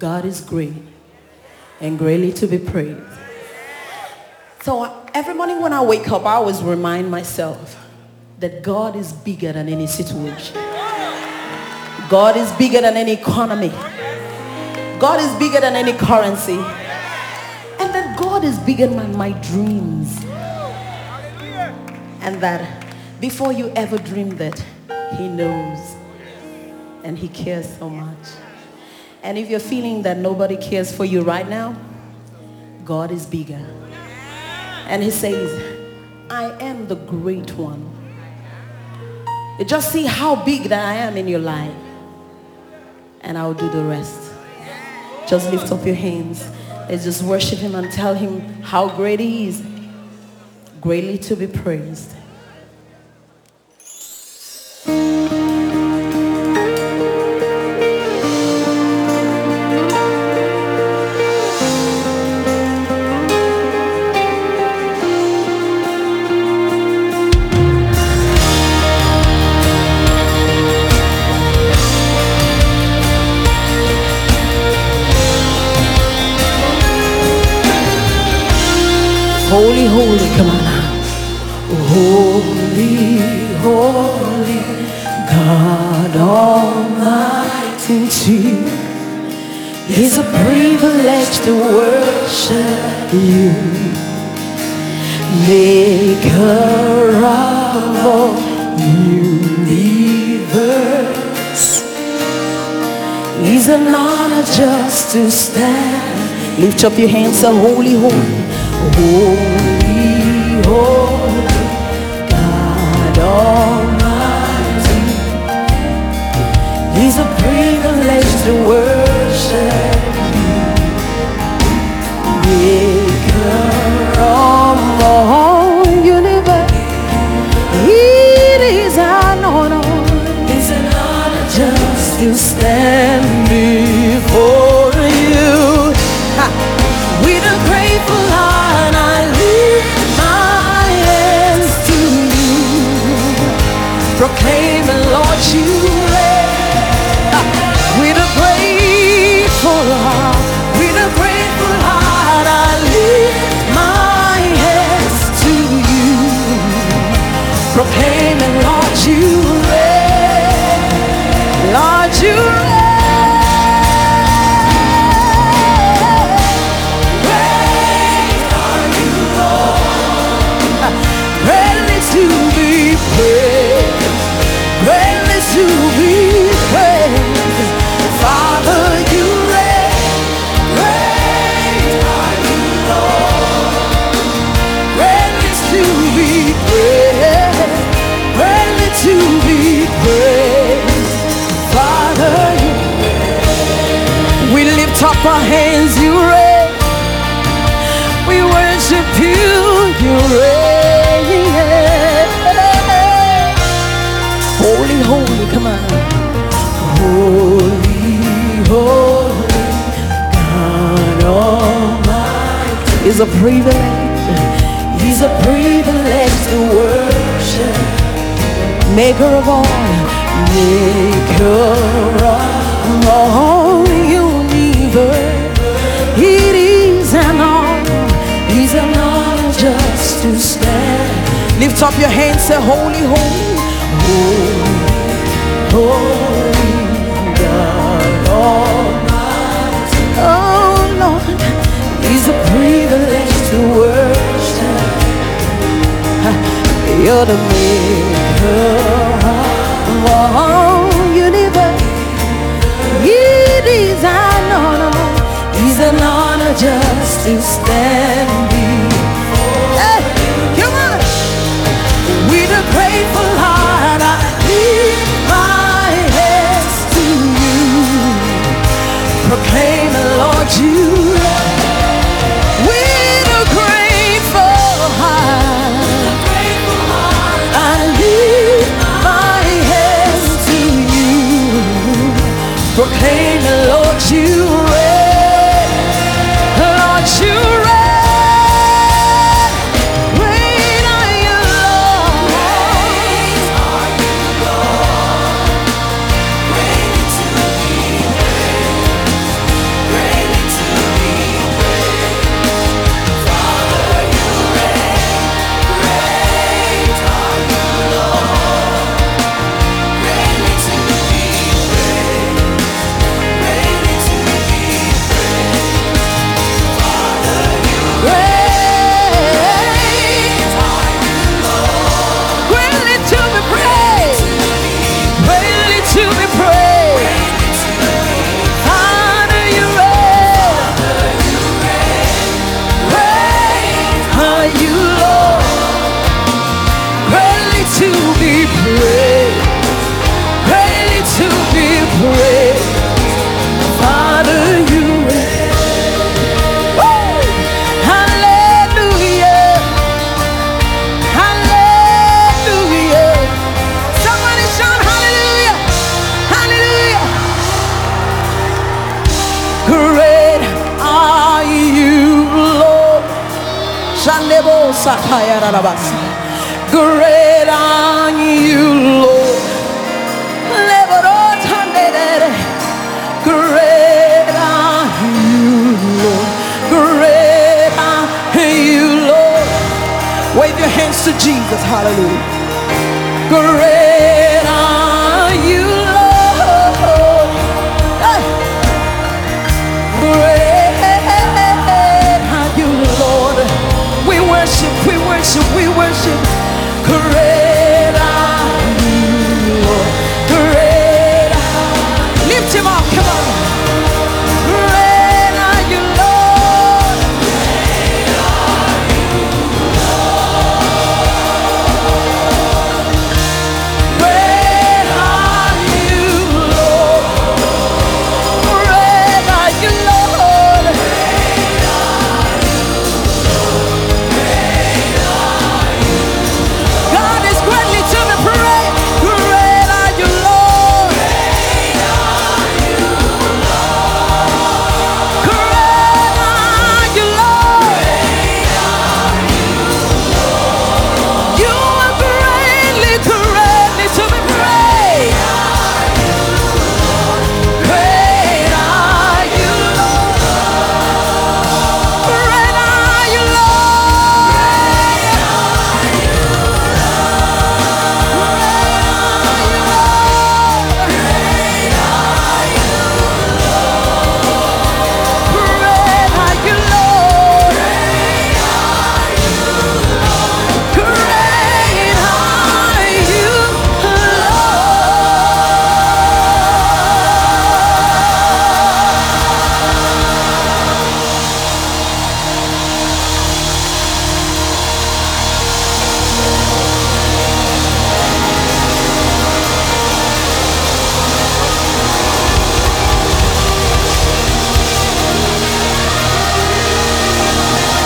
God is great and greatly to be praised. So every morning when I wake up, I always remind myself that God is bigger than any situation. God is bigger than any economy. God is bigger than any currency. And that God is bigger than my dreams. And that before you ever dreamed it, he knows and he cares so much. And if you're feeling that nobody cares for you right now, God is bigger. And he says, I am the great one. You just see how big that I am in your life. And I'll do the rest. Just lift up your hands. Let's just worship him and tell him how great he is. Greatly to be praised. Holy, holy, come on now. Holy, holy, God Almighty. It's a privilege to worship you. Maker of all universe. It's an honor just to stand. Lift up your hands, say, holy, holy. Holy, holy, God Almighty. A privilege to worship. Maker of all to be praised. Greatly to be praised. Father, you reign. Great are you, Lord. Greatly to be praised. Greatly to be praised. Father, you reign. we lift up our hands, you reign. We worship you, Is a privilege, is a privilege to worship. Maker of all, maker of all universe. It is an honor, is an honor just to stand. Lift up your hands, say holy, holy, holy, Shandebo Sakaya Rabasi. Great are you, Lord. Great you, Lord. Great are you, Lord. Wave your hands to Jesus. Hallelujah. Great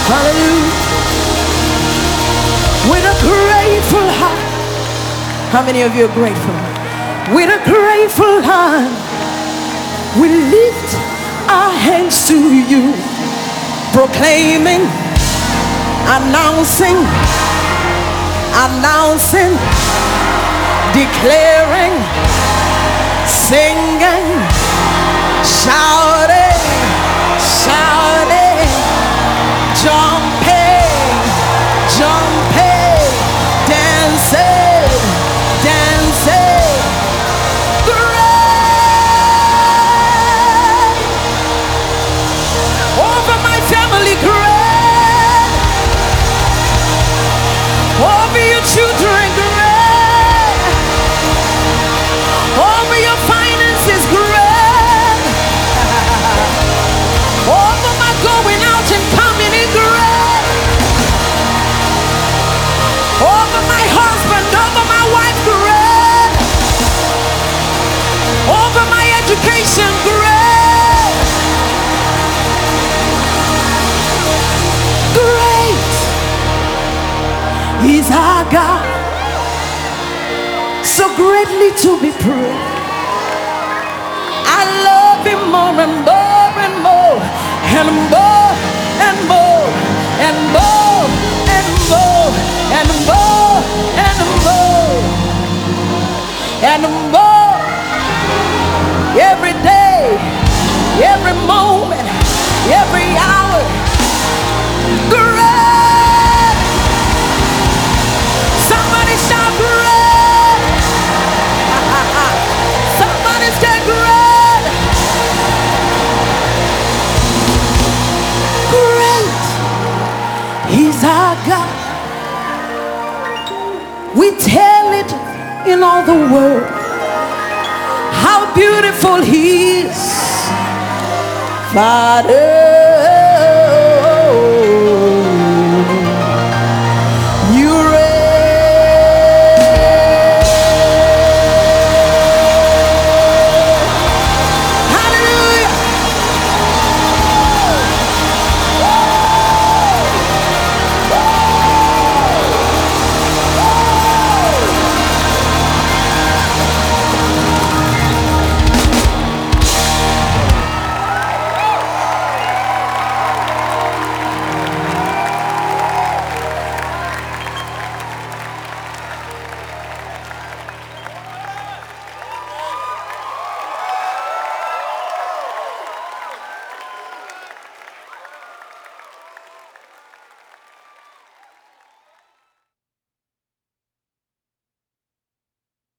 Hallelujah. With a grateful heart. How many of you are grateful? With a grateful heart, we lift our hands to you, proclaiming, announcing, announcing, declaring, singing, shouting, our God. So greatly to be praised. I love him more and more and more and more and more and more and more and more and more and more every day, every moment, We tell it in all the world how beautiful He is. Father,